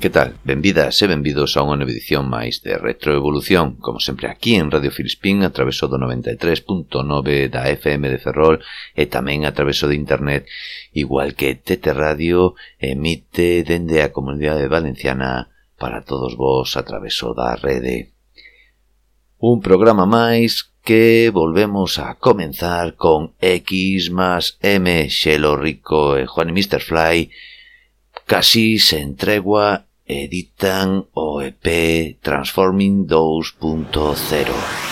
que tal? Benvidas e benvidos a unha nova edición máis de Retroevolución, como sempre aquí en Radio Filispín, a traveso do 93.9 da FM de Ferrol e tamén a traveso de internet, igual que TT Radio emite dende a Comunidade Valenciana para todos vos a traveso da rede. Un programa máis que volvemos a comenzar con X más M, Xelo Rico e Juan y Mr. Fly, casi sen tregua editan o EP Transforming 2.0.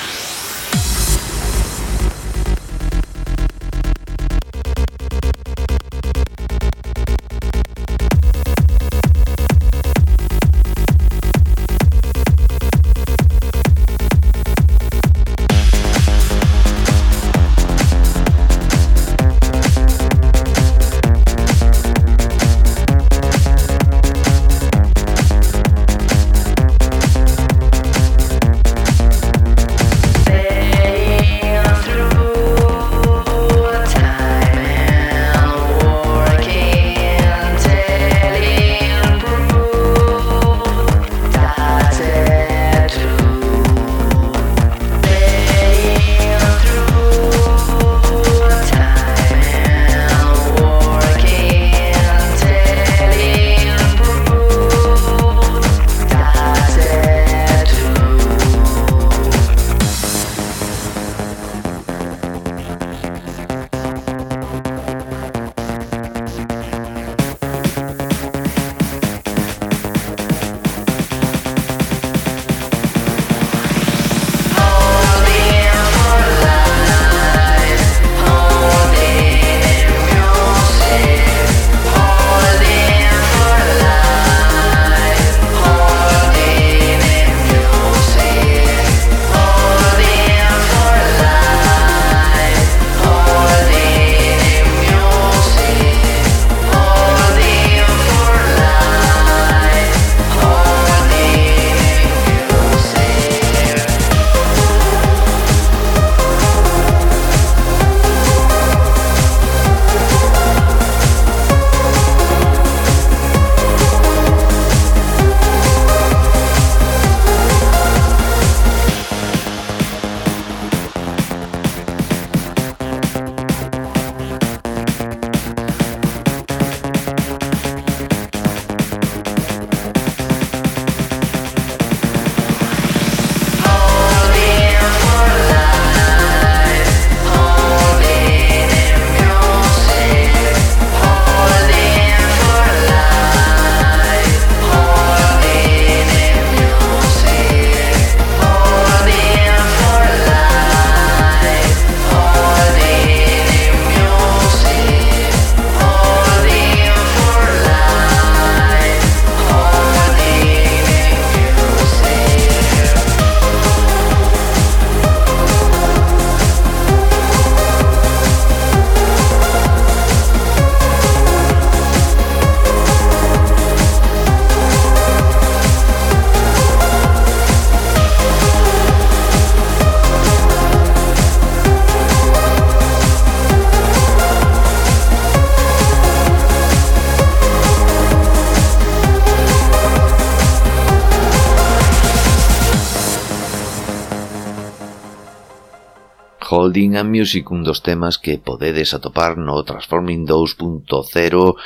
Holding and Music un dos temas que podedes atopar no Transforming 2.0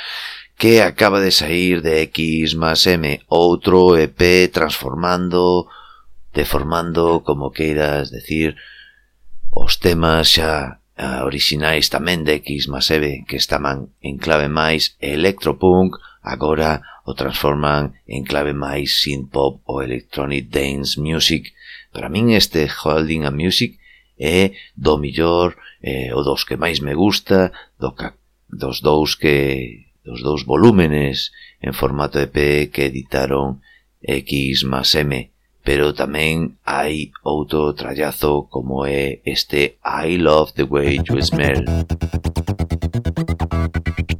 que acaba de sair de X más M, outro EP transformando, deformando, como queiras decir, os temas xa orixinais tamén de X más M que estaban en clave máis electropunk, agora o transforman en clave máis synth pop ou electronic dance music. Para min este Holding and Music é do millor eh, o dos que máis me gusta do ca, dos dous que dos dous volúmenes en formato EP que editaron X más M pero tamén hai outro trallazo como é este I Love the Way You Smell.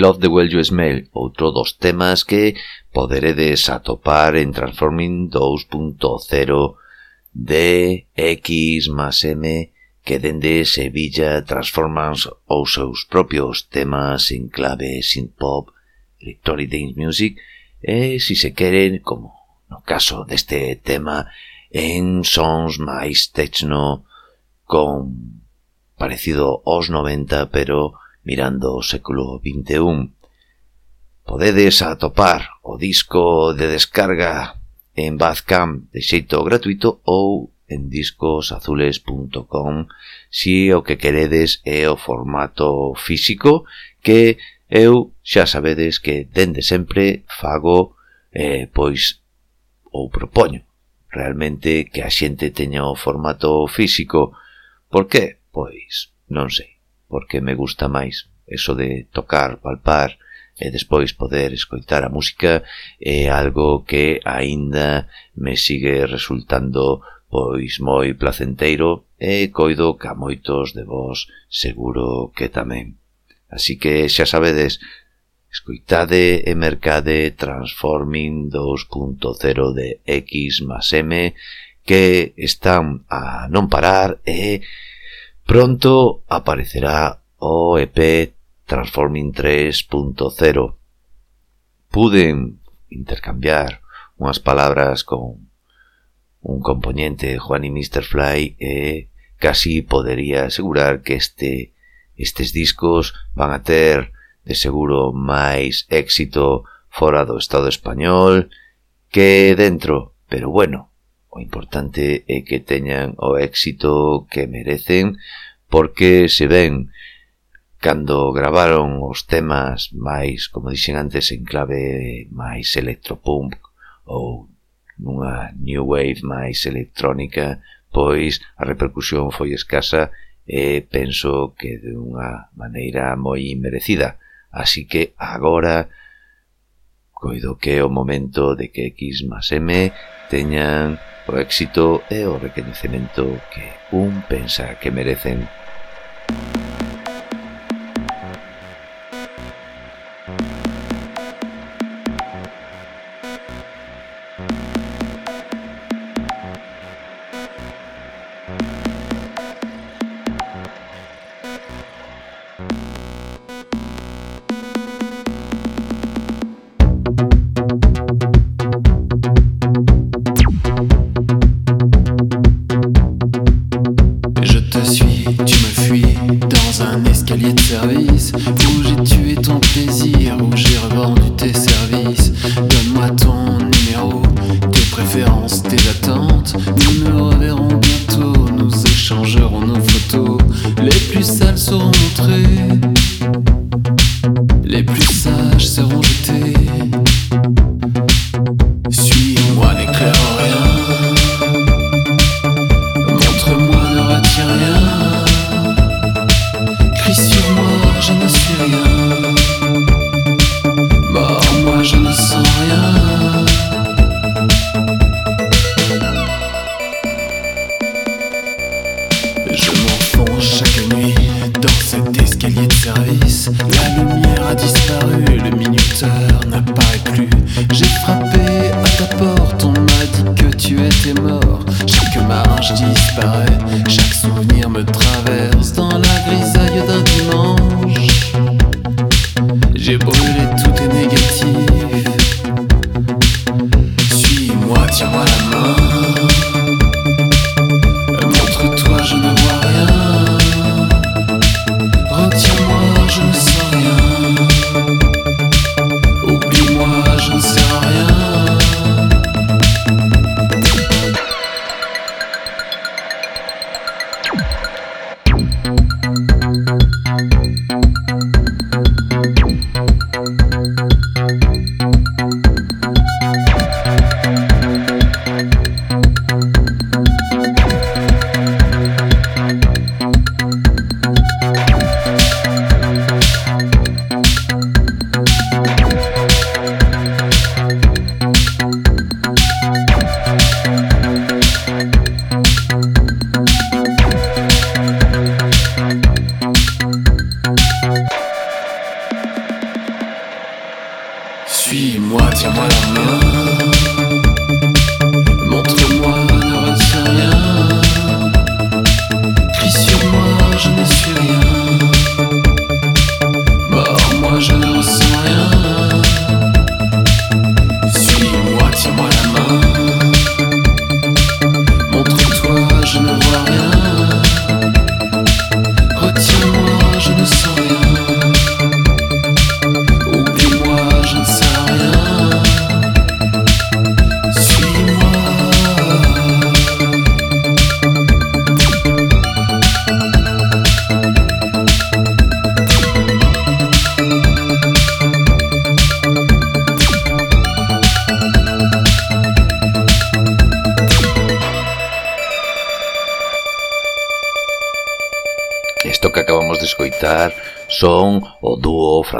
Love the Well You Smell, outro dos temas que poderedes atopar en Transforming 2.0 de X más M que dende Sevilla transforman os seus propios temas en clave synth pop, electronic dance music e, si se queren, como no caso deste tema, en sons máis techno con parecido aos 90, pero mirando o século XXI. Podedes atopar o disco de descarga en Bandcamp de xeito gratuito ou en discosazules.com si o que queredes é o formato físico que eu xa sabedes que dende sempre fago eh, pois ou propoño realmente que a xente teña o formato físico. Por que? Pois non sei porque me gusta máis eso de tocar, palpar e despois poder escoitar a música é algo que aínda me sigue resultando pois moi placenteiro e coido que a moitos de vos seguro que tamén. Así que xa sabedes, escoitade e mercade Transforming 2.0 de X más M que están a non parar e Pronto aparecerá o EP Transforming 3.0. Puden intercambiar unhas palabras con un componente Juan y Mr. Fly e casi podería asegurar que este estes discos van a ter de seguro máis éxito fora do Estado español que dentro, pero bueno, O importante é que teñan o éxito que merecen porque se ven cando gravaron os temas máis, como dixen antes, en clave máis electropunk ou nunha new wave máis electrónica, pois a repercusión foi escasa e penso que de unha maneira moi merecida. Así que agora coido que é o momento de que X más M teñan O éxito é o reconhecimento que un pensa que merecen.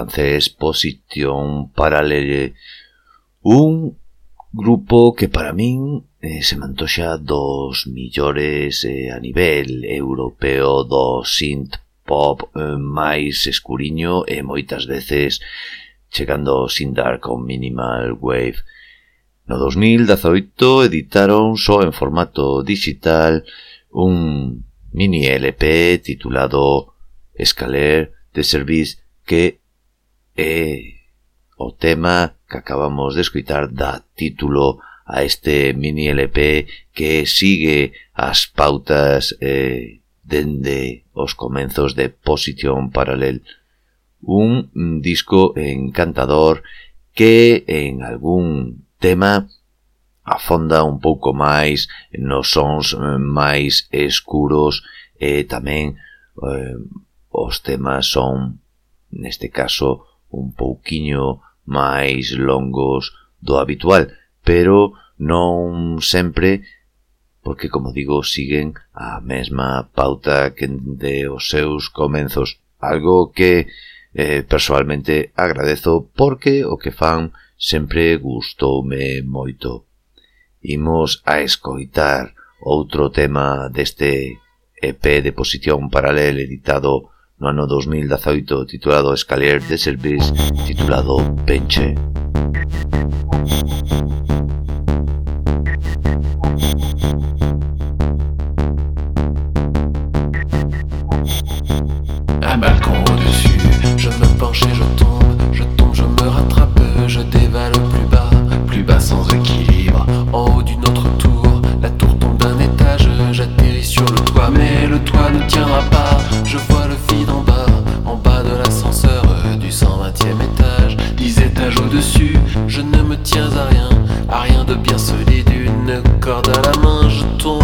francés Posición para un grupo que para min eh, se mantoxa dos millores eh, a nivel europeo do synth pop eh, máis escuriño e moitas veces chegando sin dar con Minimal Wave. No 2018 editaron só en formato digital un mini LP titulado Escaler de Service que É o tema que acabamos de escutar da título a este mini LP que sigue as pautas eh, dende os comenzos de Posición Paralel. Un mm, disco encantador que en algún tema afonda un pouco máis nos sons mm, máis escuros e tamén eh, os temas son, neste caso, un pouquiño máis longos do habitual, pero non sempre porque, como digo, siguen a mesma pauta que de os seus comenzos, algo que eh, personalmente agradezo porque o que fan sempre gustoume moito. Imos a escoitar outro tema deste EP de posición paralela editado no ano 2018 titulado Escalier de Service titulado Penche. Un balcon au-dessus, je me penche et je tombe, je tombe, je me rattrape, je dévale plus bas, plus bas sans équilibre, en haut d'une autre tour, la tour tombe d'un étage, j'atterris sur le toit, mais le toit ne tiendra pas, je vois en bas de l'ascenseur du 120e étage, 10 étages au-dessus, je ne me tiens à rien, à rien de bien solide, une corde à la main, je tombe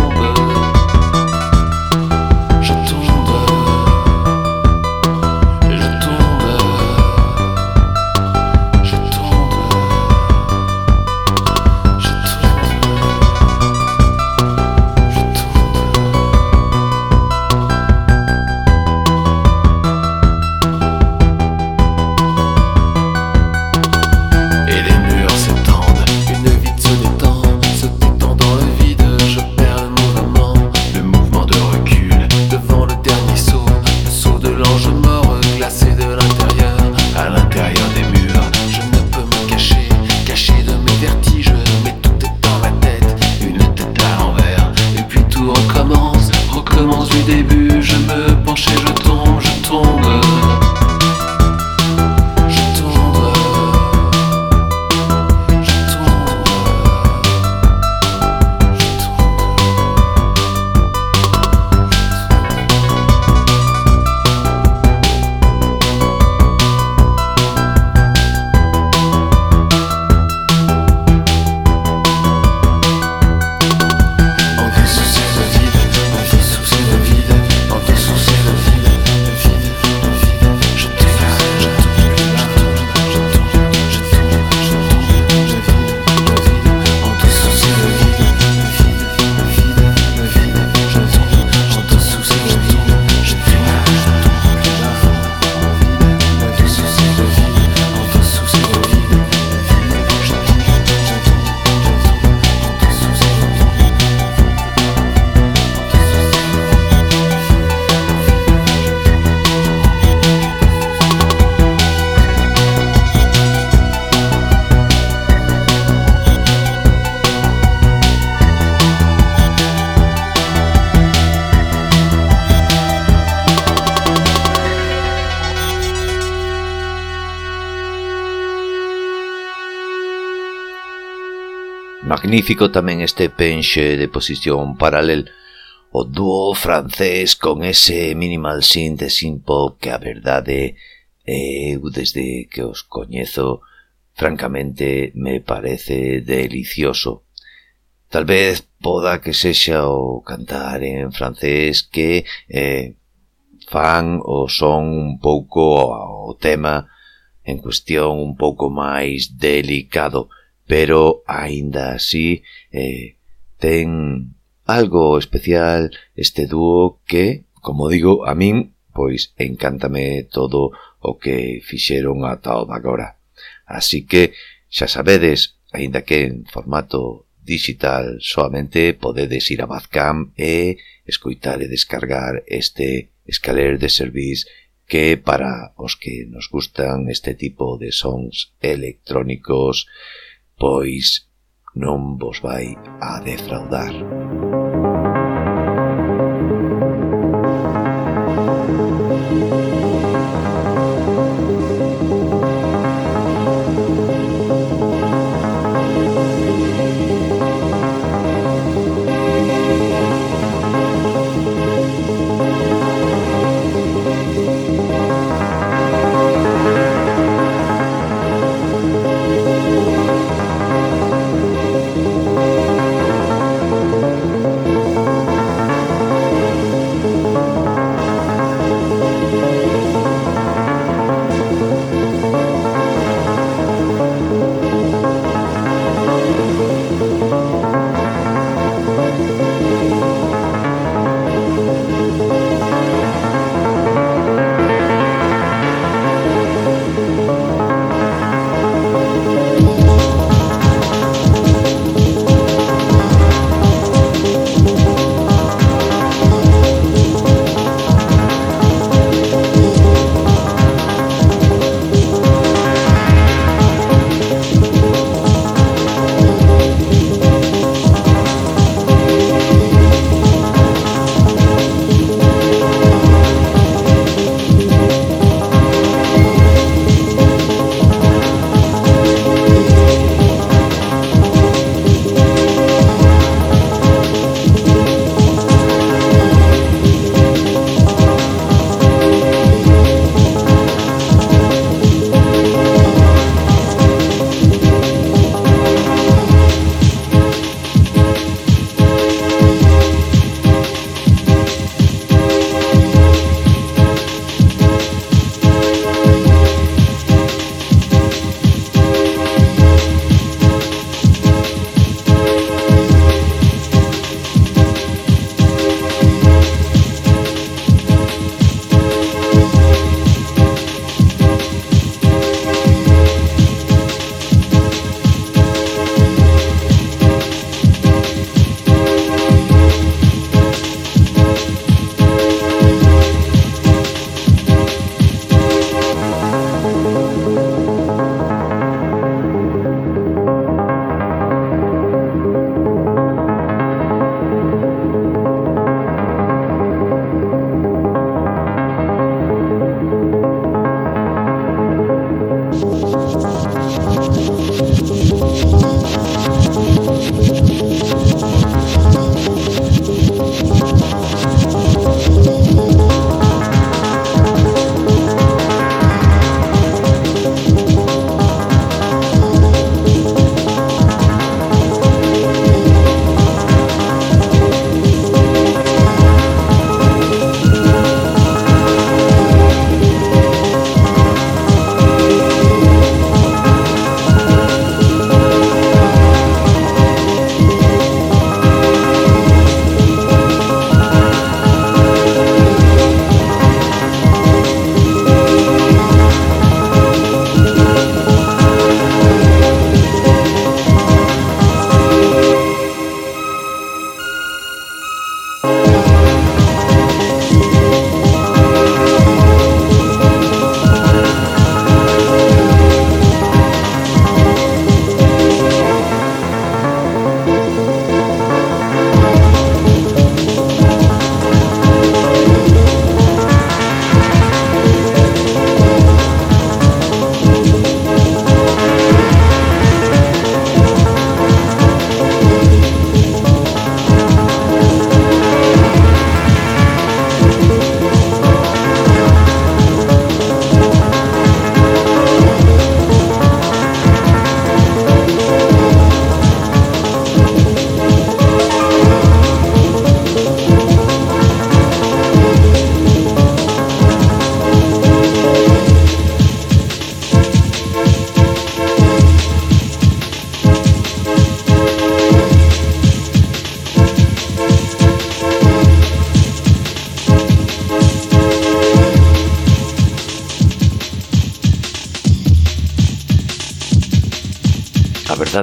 Magnífico tamén este penxe de posición paralel o dúo francés con ese minimal synth de synth-pop que a verdade eu desde que os coñezo francamente me parece delicioso. Tal vez poda que sexa o cantar en francés que eh, fan o son un pouco o tema en cuestión un pouco máis delicado, pero aínda así eh, ten algo especial este dúo que, como digo, a min pois encántame todo o que fixeron ata o de agora. Así que, xa sabedes, aínda que en formato digital soamente podedes ir a Bazcam e escoitar e descargar este escaler de service que para os que nos gustan este tipo de sons electrónicos pois non vos vai a defraudar.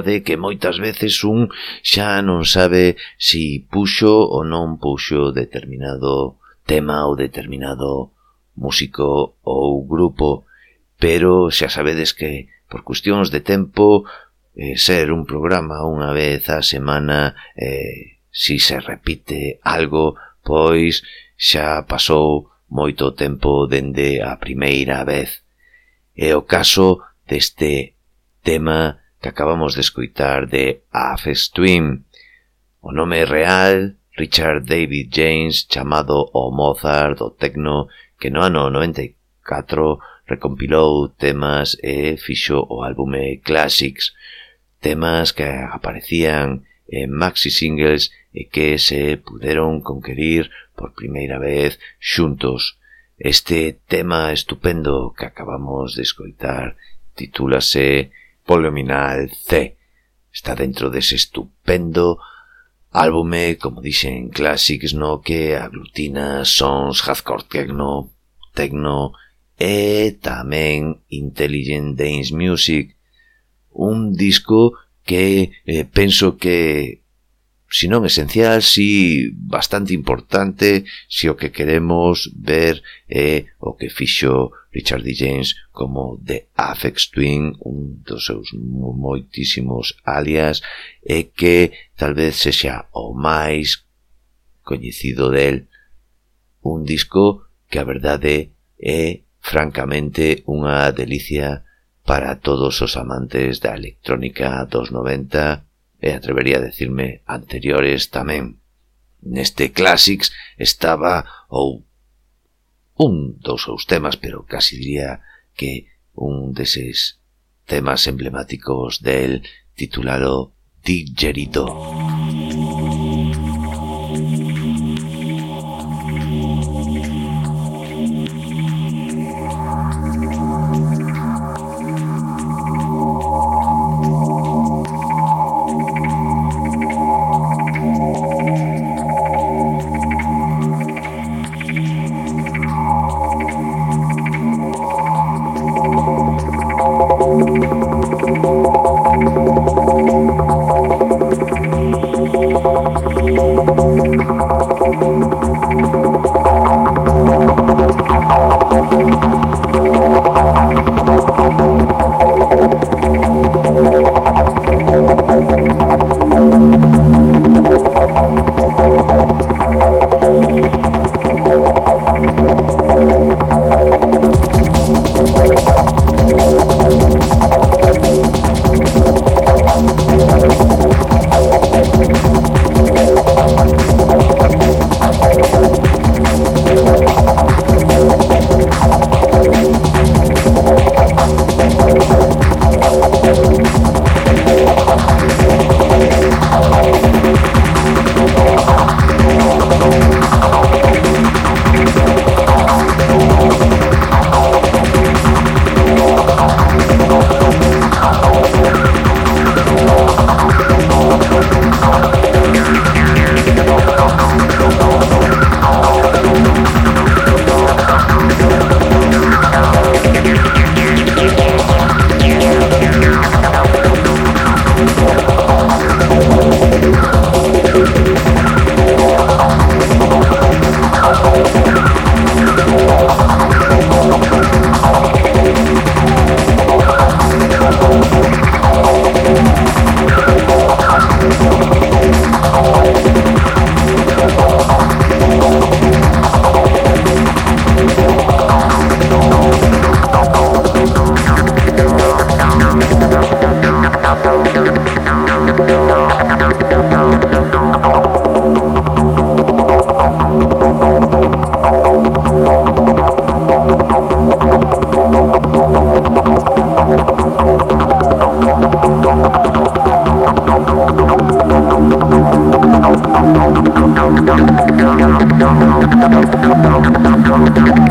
verdade que moitas veces un xa non sabe si puxo ou non puxo determinado tema ou determinado músico ou grupo, pero xa sabedes que por cuestións de tempo eh, ser un programa unha vez a semana eh, si se repite algo, pois xa pasou moito tempo dende a primeira vez. É o caso deste tema que acabamos de escoitar de Aphes Twin. O nome real, Richard David James, chamado o Mozart do Tecno, que no ano 94 recompilou temas e fixo o álbume Classics, temas que aparecían en maxi singles e que se puderon conquerir por primeira vez xuntos. Este tema estupendo que acabamos de escoitar titúlase Polluminal C. Está dentro dese estupendo álbume, como dixen, Classics no que aglutina sons hardcore techno, techno e tamén Intelligent Dance Music, un disco que eh, penso que si non esencial, si bastante importante, si o que queremos ver é o que fixo Richard D. James como The Afex Twin, un dos seus moitísimos alias, e que tal vez sexa o máis coñecido del un disco que a verdade é francamente unha delicia para todos os amantes da electrónica dos 90 e atrevería a decirme anteriores tamén. Neste Classics estaba ou un dos seus temas, pero casi diría que un deses temas emblemáticos del titulado Digerito. Digerito.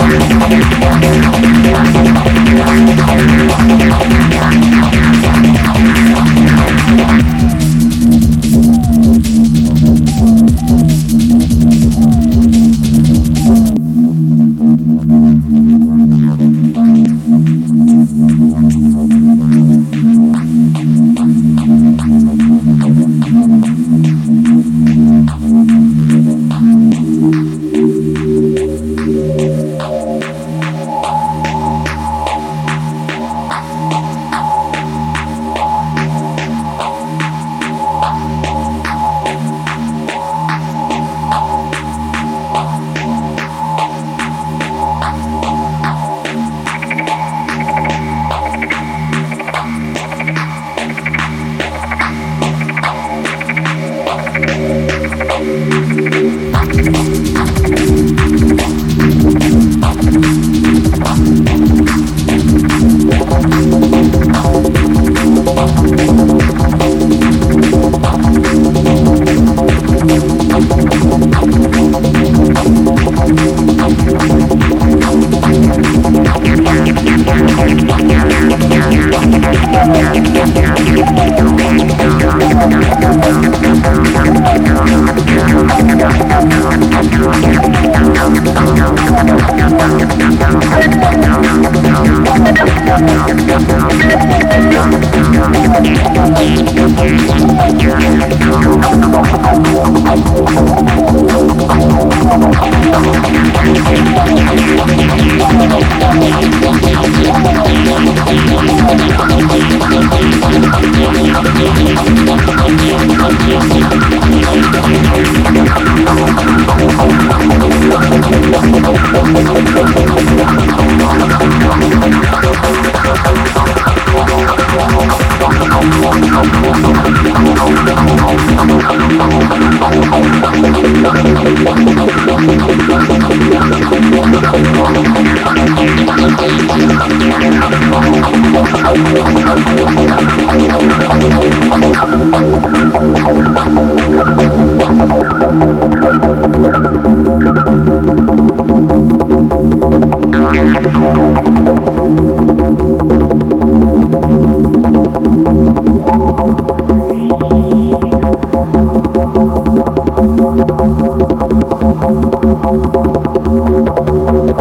Thank you.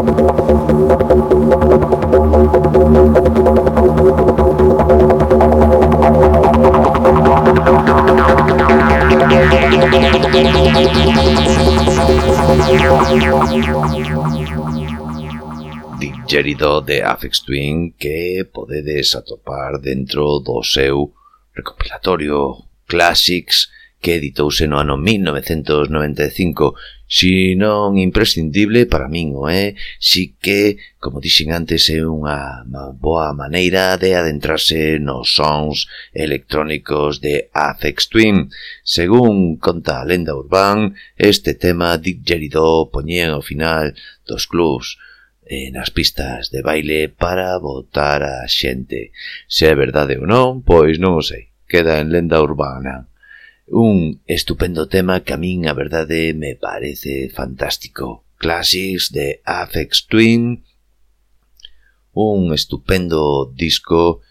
Thank Digerido de Afex Twin que podedes atopar dentro do seu recopilatorio Classics que editouse no ano 1995 Si non imprescindible, para min o é, si que, como dixen antes, é unha boa maneira de adentrarse nos sons electrónicos de Afex Twin. Según conta a lenda urbán, este tema Diggeridó poñía ao final dos clubs eh, nas pistas de baile para botar a xente. Se é verdade ou non, pois non o sei. Queda en lenda urbana. Un estupendo tema que a min a verdade me parece fantástico. Classics de Afex Twin, un estupendo disco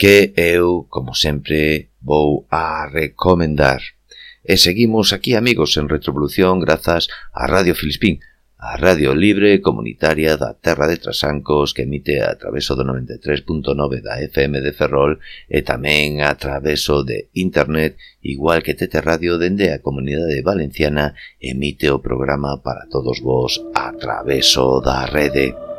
que eu, como sempre, vou a recomendar. E seguimos aquí, amigos, en Retrovolución, grazas a Radio Filispín, a Radio Libre Comunitaria da Terra de Trasancos que emite a traveso do 93.9 da FM de Ferrol e tamén a traveso de Internet, igual que Tete Radio dende a Comunidade Valenciana emite o programa para todos vos a traveso da rede.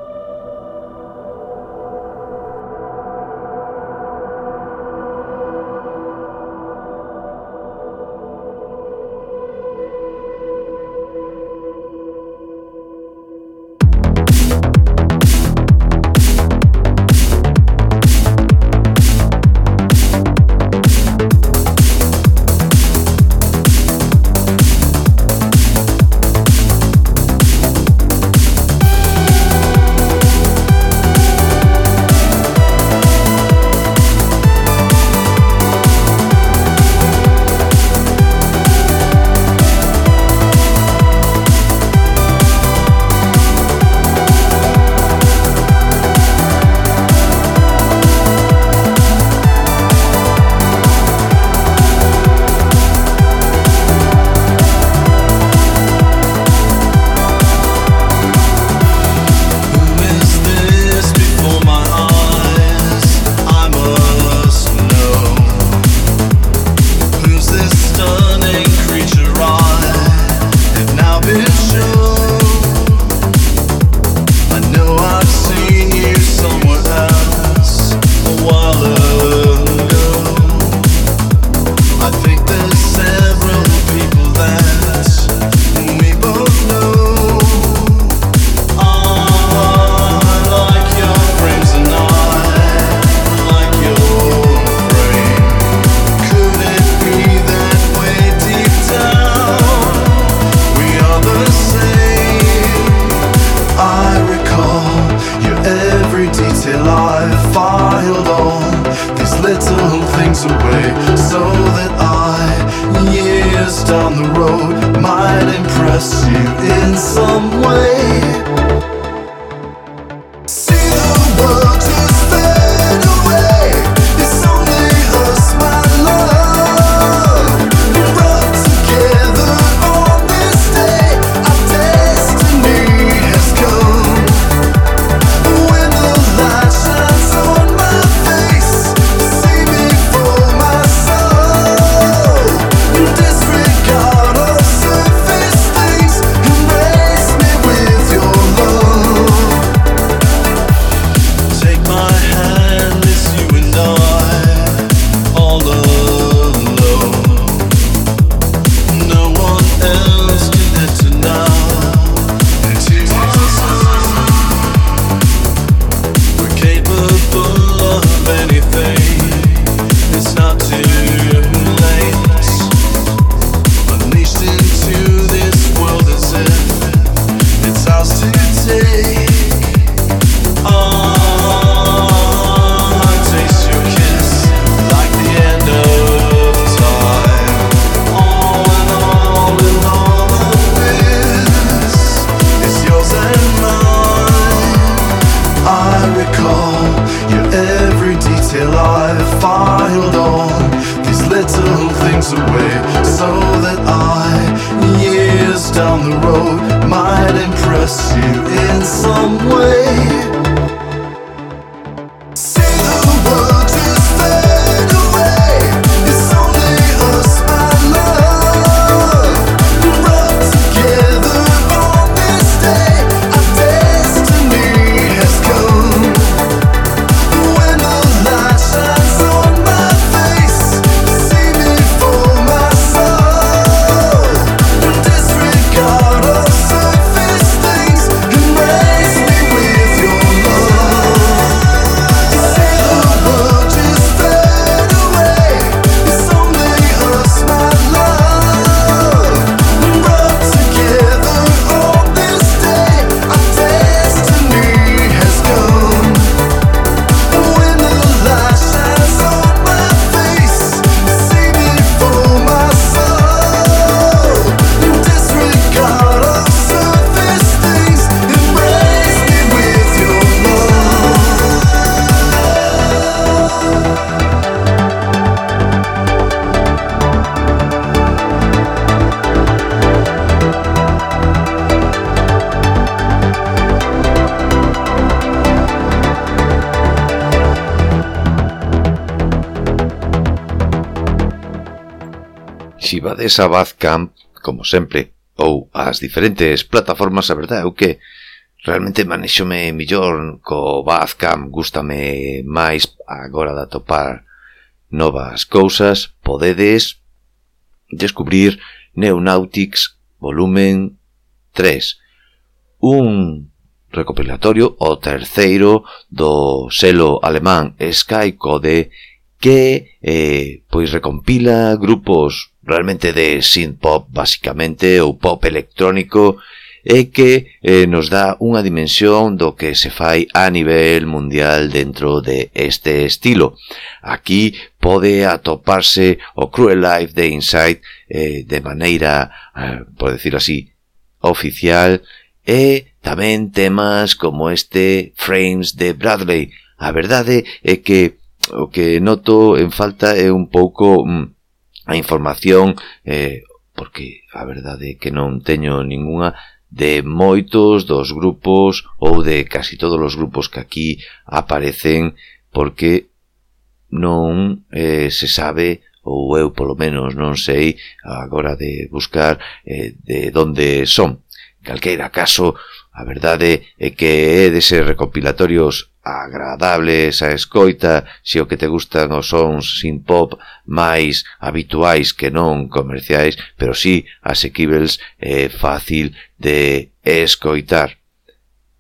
si vades a Bazcamp, como sempre, ou as diferentes plataformas, a verdade é o que realmente manexome millor co Bazcamp, gustame máis agora de atopar novas cousas, podedes descubrir Neonautics volumen 3, un recopilatorio, o terceiro do selo alemán Skycode, que eh, pois recompila grupos realmente de synth pop basicamente ou pop electrónico e que eh, nos dá unha dimensión do que se fai a nivel mundial dentro de este estilo. Aquí pode atoparse o Cruel Life de Insight eh, de maneira, eh, por decirlo así, oficial e tamén temas como este Frames de Bradley. A verdade é que o que noto en falta é un pouco... Mm, a información, eh, porque a verdade é que non teño ningunha de moitos dos grupos ou de casi todos os grupos que aquí aparecen porque non eh, se sabe ou eu polo menos non sei agora de buscar eh, de donde son. Calqueira caso, A verdade é que é deses recopilatorios agradables a escoita se o que te gustan os sons sin pop máis habituais que non comerciais, pero sí asequibles e fácil de escoitar.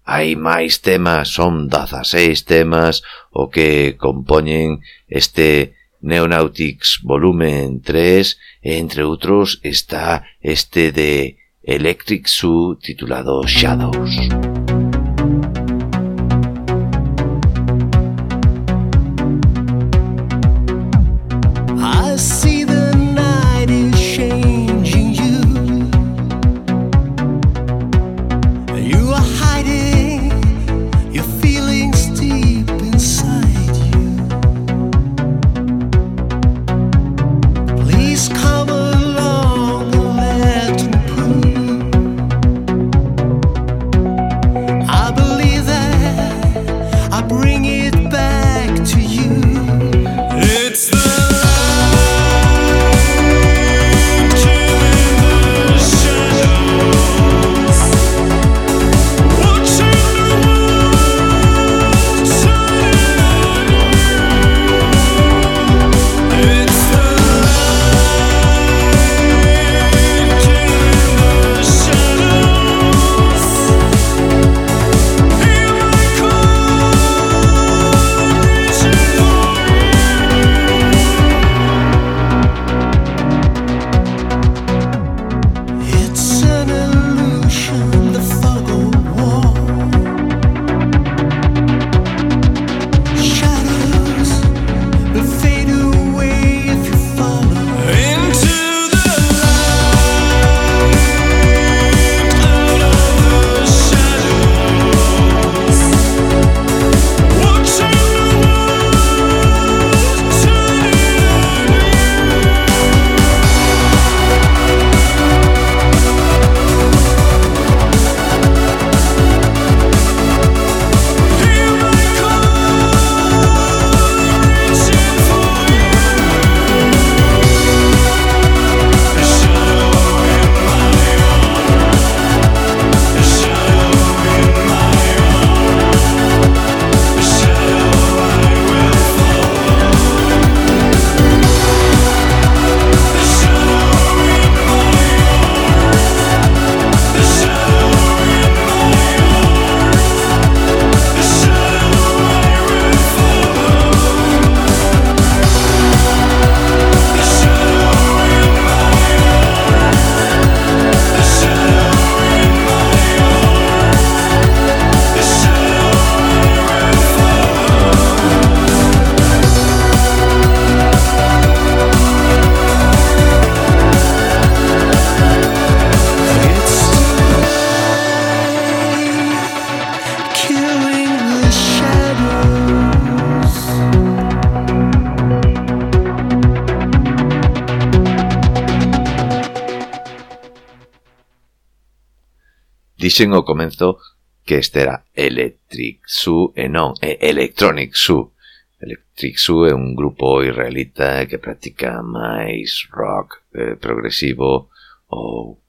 Hai máis temas, son 16 temas o que compoñen este Neonautics volumen 3, entre outros está este de Electric Zoo titulado Shadows. dixen ao comenzo que este era Electric Su e non, é Electronic Su. Electric Zoo é un grupo israelita que practica máis rock eh, progresivo ou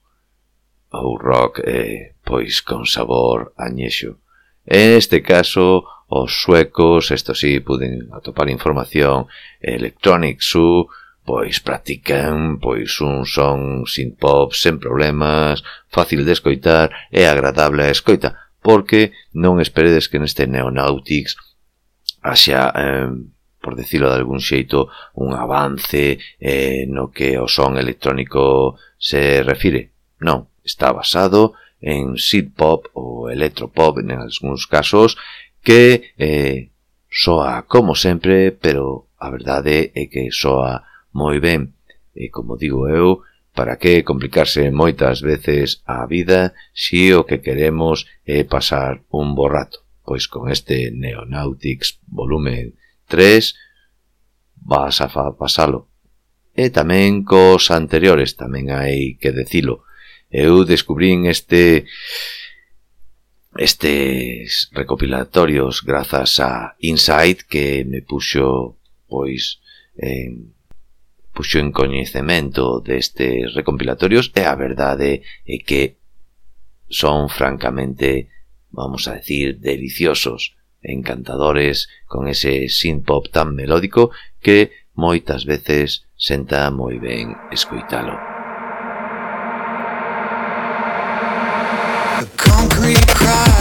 ou rock eh, pois con sabor añexo. En este caso, os suecos, esto sí, puden atopar información, Electronic Zoo, pois practican pois un son sin pop sen problemas, fácil de escoitar e agradable a escoita, porque non esperedes que neste Neonautics haxa, eh, por decirlo de algún xeito, un avance eh, no que o son electrónico se refire. Non, está basado en synth pop ou electropop en algúns casos que eh, soa como sempre, pero a verdade é que soa Moi ben, e como digo eu, para que complicarse moitas veces a vida si o que queremos é pasar un borrato? Pois con este Neonautics volume 3 vas a pasalo. E tamén cos anteriores, tamén hai que decilo. Eu descubrín este estes recopilatorios grazas a Insight que me puxo pois en puxo en coñecemento destes recompilatorios e a verdade é que son francamente, vamos a decir, deliciosos, encantadores, con ese synth-pop tan melódico que moitas veces senta moi ben escoitalo. The concrete cry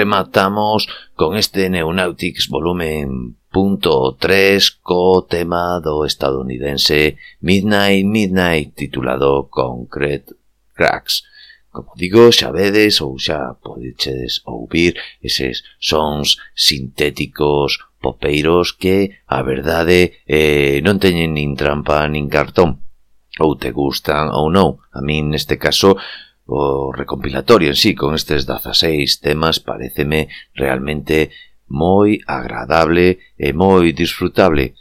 rematamos con este Neonautics volumen punto 3 co tema do estadounidense Midnight Midnight titulado Concrete Cracks. Como digo, xa vedes ou xa podedes ouvir eses sons sintéticos popeiros que, a verdade, eh, non teñen nin trampa nin cartón. Ou te gustan ou non. A min, neste caso, o recompilatorio en sí con estes 16 temas pareceme realmente moi agradable e moi disfrutable.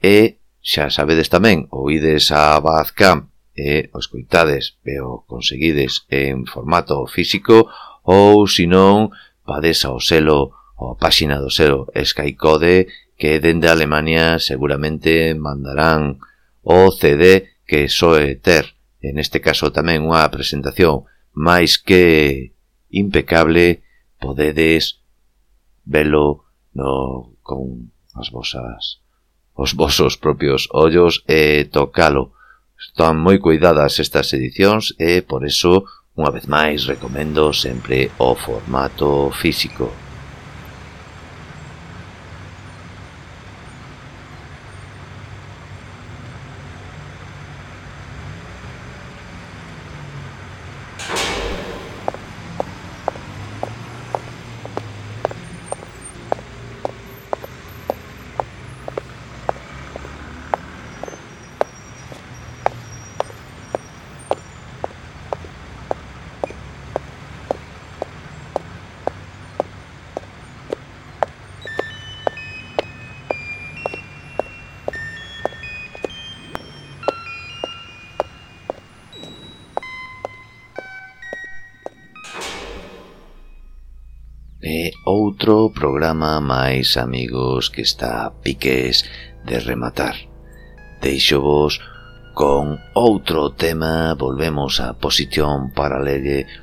E xa sabedes tamén, oídes a Bazcamp e os coitades e o conseguides en formato físico ou, sinón, pades ao selo ou a páxina do selo Skycode que dende Alemania seguramente mandarán o CD que soe ter en este caso tamén unha presentación máis que impecable, podedes velo no, con as vosas os vosos propios ollos e tocalo. Están moi cuidadas estas edicións e por eso, unha vez máis, recomendo sempre o formato físico. E outro programa máis, amigos, que está a piques de rematar. Deixo vos con outro tema, volvemos á posición para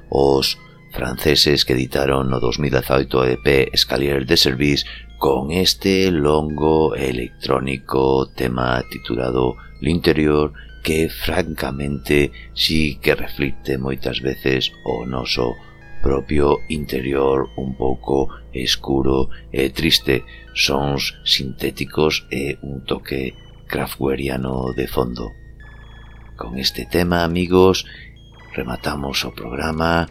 os franceses que editaron no 2018 EP Escalier de Service con este longo electrónico tema titulado L'interior que francamente sí que reflicte moitas veces o noso propio interior un pouco escuro e triste, sons sintéticos e un toque kraftweriano de fondo. Con este tema, amigos, rematamos o programa.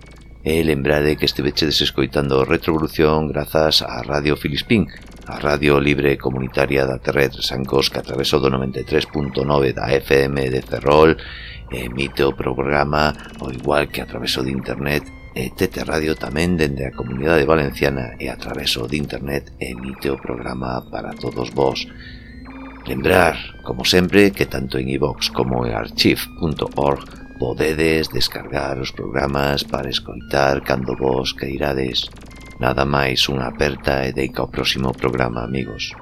E lembrade que estevechedes escoitando Retrovolución grazas a Radio Filispín, a radio libre comunitaria da Terra de Sancos que atravesou do 93.9 da FM de Ferrol. Emite o programa ao igual que atravesou de internet e Tete Radio tamén dende a comunidade valenciana e a traveso de internet emite o programa para todos vós. Lembrar, como sempre, que tanto en iVox como en archive.org podedes descargar os programas para escoitar cando vos queirades. Nada máis unha aperta e deica ao próximo programa, amigos.